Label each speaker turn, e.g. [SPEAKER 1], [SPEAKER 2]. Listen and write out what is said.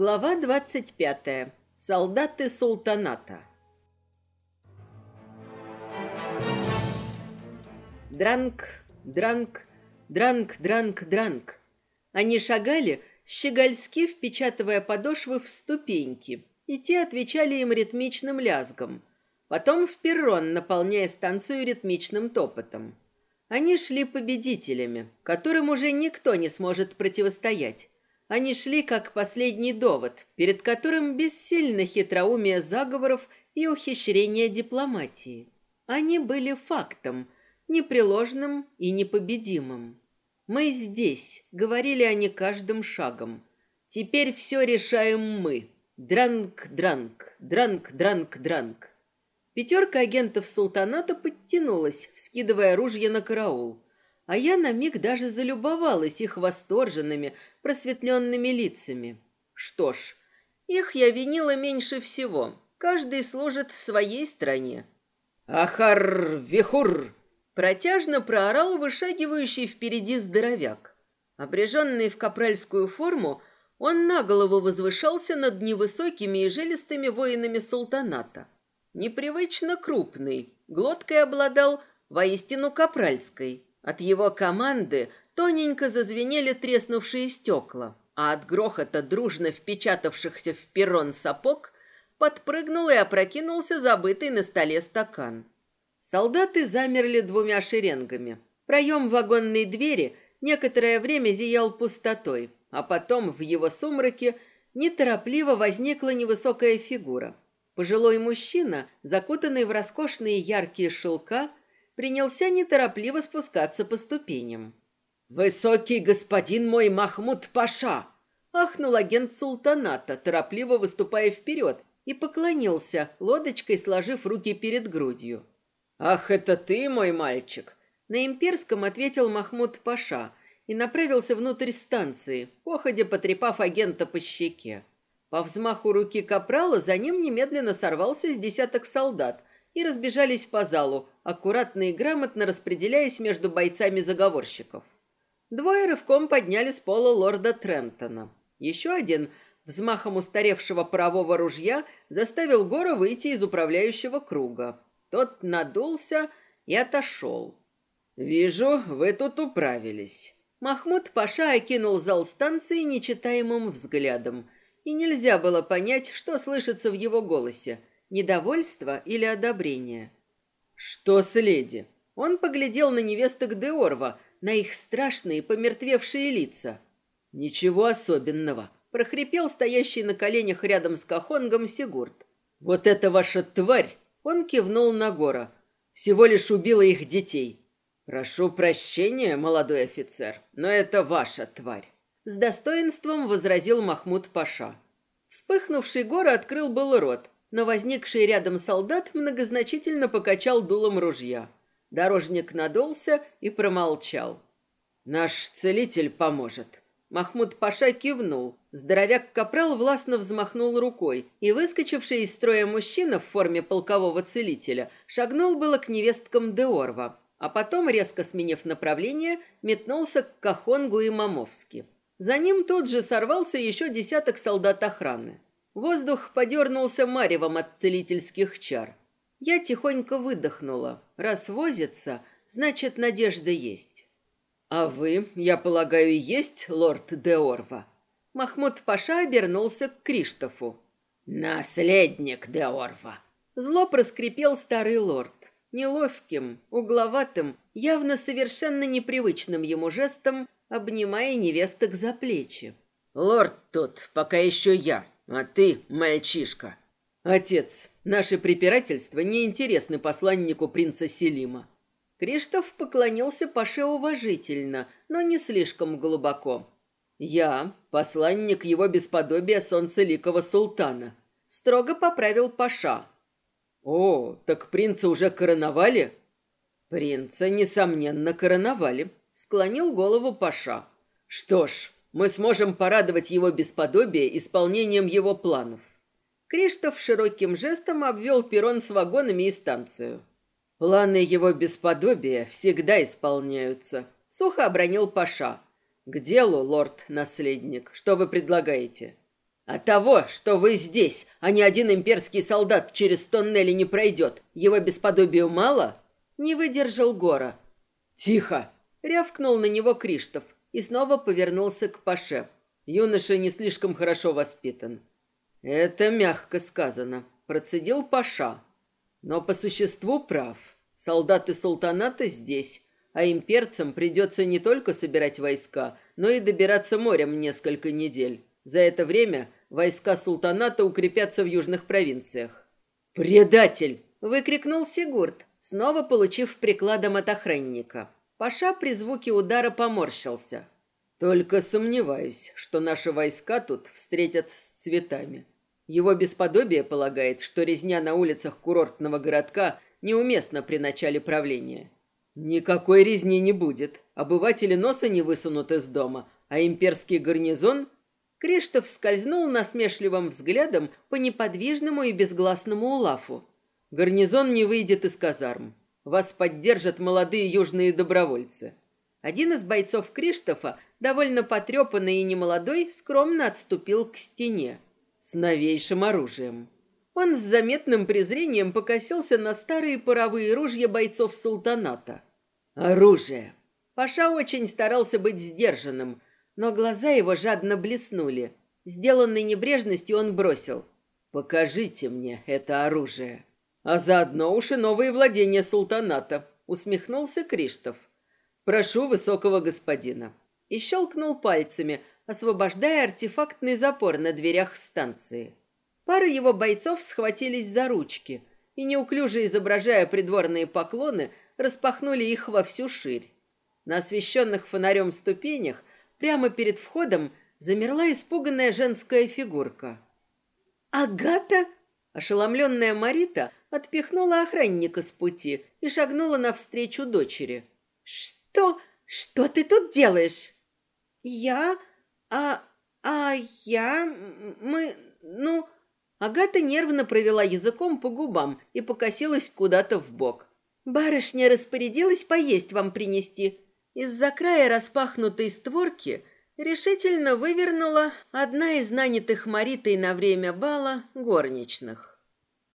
[SPEAKER 1] Глава 25. Солдаты султаната. Дранг, дранг, дранг, дранг, дранг. Они шагали, щегольски впечатывая подошвы в ступеньки, и те отвечали им ритмичным лязгом. Потом в перрон, наполняя станцию ритмичным топотом. Они шли победителями, которым уже никто не сможет противостоять. Они шли как последний довод, перед которым бессильно хитроумие заговоров и ухищрение дипломатии. Они были фактом, непреложным и непобедимым. «Мы здесь», — говорили они каждым шагом. «Теперь все решаем мы. Дранг, дранг, дранг, дранг, дранг». Пятерка агентов султаната подтянулась, вскидывая ружья на караул а я на миг даже залюбовалась их восторженными, просветленными лицами. Что ж, их я винила меньше всего. Каждый служит своей стране.
[SPEAKER 2] «Ахар вихур!»
[SPEAKER 1] Протяжно проорал вышагивающий впереди здоровяк. Обреженный в капральскую форму, он на голову возвышался над невысокими и жилистыми воинами султаната. Непривычно крупный, глоткой обладал воистину капральской – от его команды тоненько зазвенели треснувшие стекла, а от грохота дружно впечатавшихся в перрон сапог подпрыгнул и опрокинулся забытый на столе стакан. Солдаты замерли двумя шеренгами. Проем вагонной двери некоторое время зиял пустотой, а потом в его сумраке неторопливо возникла невысокая фигура. Пожилой мужчина, закутанный в роскошные яркие шелка, принялся неторопливо спускаться по ступеням.
[SPEAKER 2] «Высокий господин мой Махмуд Паша!»
[SPEAKER 1] Ахнул агент султаната, торопливо выступая вперед, и поклонился, лодочкой сложив руки перед грудью.
[SPEAKER 2] «Ах, это ты, мой мальчик!»
[SPEAKER 1] На имперском ответил Махмуд Паша и направился внутрь станции, походя потрепав агента по щеке. По взмаху руки капрала за ним немедленно сорвался с десяток солдат, и разбежались по залу, аккуратно и грамотно распределяясь между бойцами заговорщиков. Двое рывком подняли с пола лорда Трентона. Еще один взмахом устаревшего парового ружья заставил Гора выйти из управляющего круга. Тот надулся и отошел.
[SPEAKER 2] «Вижу, вы тут управились».
[SPEAKER 1] Махмуд Паша окинул зал станции нечитаемым взглядом, и нельзя было понять, что слышится в его голосе – Недовольство или одобрение?
[SPEAKER 2] Что с леди?
[SPEAKER 1] Он поглядел на невесток Деорва, на их страшные помертвевшие лица.
[SPEAKER 2] Ничего особенного,
[SPEAKER 1] прохрипел стоящий на коленях рядом с Кахонгом Сигурд.
[SPEAKER 2] Вот эта ваша тварь, он кивнул на Гора. Всего лишь убила их детей. Прошу прощения, молодой офицер, но это ваша тварь.
[SPEAKER 1] С достоинством возразил Махмуд Паша. Вспыхнувший Гора открыл был рот, но возникший рядом солдат многозначительно покачал дулом ружья. Дорожник надулся и промолчал.
[SPEAKER 2] «Наш целитель поможет».
[SPEAKER 1] Махмуд Паша кивнул. Здоровяк-капрал властно взмахнул рукой, и выскочивший из строя мужчина в форме полкового целителя шагнул было к невесткам Деорва, а потом, резко сменив направление, метнулся к Кахонгу и Мамовски. За ним тут же сорвался еще десяток солдат охраны. Воздух подернулся маревом от целительских чар. Я тихонько выдохнула. Раз возится, значит, надежда есть.
[SPEAKER 2] «А вы, я полагаю, есть лорд Деорва?»
[SPEAKER 1] Махмуд Паша обернулся к Криштофу.
[SPEAKER 2] «Наследник Деорва!»
[SPEAKER 1] Зло проскрипел старый лорд. Неловким, угловатым, явно совершенно непривычным ему жестом, обнимая невесток за плечи.
[SPEAKER 2] «Лорд тут, пока еще я, а ты мальчишка.
[SPEAKER 1] Отец, наши препирательства неинтересны посланнику принца Селима. Криштоф поклонился Паше уважительно, но не слишком глубоко.
[SPEAKER 2] Я посланник его бесподобия солнцеликого султана.
[SPEAKER 1] Строго поправил Паша.
[SPEAKER 2] О, так принца уже короновали?
[SPEAKER 1] Принца, несомненно, короновали. Склонил голову Паша.
[SPEAKER 2] Что ж, мы сможем порадовать его бесподобие исполнением его планов.
[SPEAKER 1] Криштоф широким жестом обвел перрон с вагонами и станцию.
[SPEAKER 2] Планы его бесподобия всегда исполняются, сухо обронил Паша. К делу, лорд-наследник, что вы предлагаете? А того, что вы здесь, а ни один имперский солдат через тоннели не пройдет, его бесподобию мало? Не выдержал Гора. Тихо! Рявкнул на него Криштов и снова повернулся к Паше. Юноша не слишком хорошо воспитан. Это мягко сказано, процедил Паша. Но по существу прав. Солдаты султаната здесь, а имперцам придется не только собирать войска, но и добираться морем несколько недель. За это время войска султаната укрепятся в южных провинциях. «Предатель!» – выкрикнул Сигурд, снова получив прикладом от охранника. Паша при звуке удара поморщился. «Только сомневаюсь, что наши войска тут встретят с цветами. Его бесподобие полагает, что резня на улицах курортного городка неуместна при начале правления. Никакой резни не будет. Обыватели носа не высунут из дома, а имперский гарнизон Криштоф скользнул насмешливым взглядом по неподвижному и безгласному Улафу. «Гарнизон не выйдет из казарм. Вас поддержат молодые южные добровольцы». Один из бойцов Криштофа, довольно потрепанный и немолодой, скромно отступил к стене с новейшим оружием. Он с заметным презрением покосился на старые паровые ружья бойцов султаната. Оружие. Паша очень старался быть сдержанным, но глаза его жадно блеснули. Сделанной небрежностью он бросил. «Покажите мне это оружие». «А заодно уж и новые владения султаната», — усмехнулся Криштов. «Прошу высокого господина». И щелкнул пальцами, освобождая артефактный запор на дверях станции. Пара его бойцов схватились за ручки и, неуклюже изображая придворные поклоны, распахнули их во всю ширь. На освещенных фонарем ступенях Прямо перед входом замерла испуганная женская фигурка.
[SPEAKER 1] «Агата?»
[SPEAKER 2] Ошеломленная Марита отпихнула охранника с пути и шагнула навстречу дочери.
[SPEAKER 1] «Что? Что ты тут делаешь?»
[SPEAKER 3] «Я? А... а я... мы... ну...»
[SPEAKER 2] Агата нервно провела языком по губам и покосилась куда-то в бок.
[SPEAKER 1] «Барышня распорядилась поесть вам принести. Из-за края распахнутой створки решительно вывернула одна из нанятых Маритой на время бала горничных.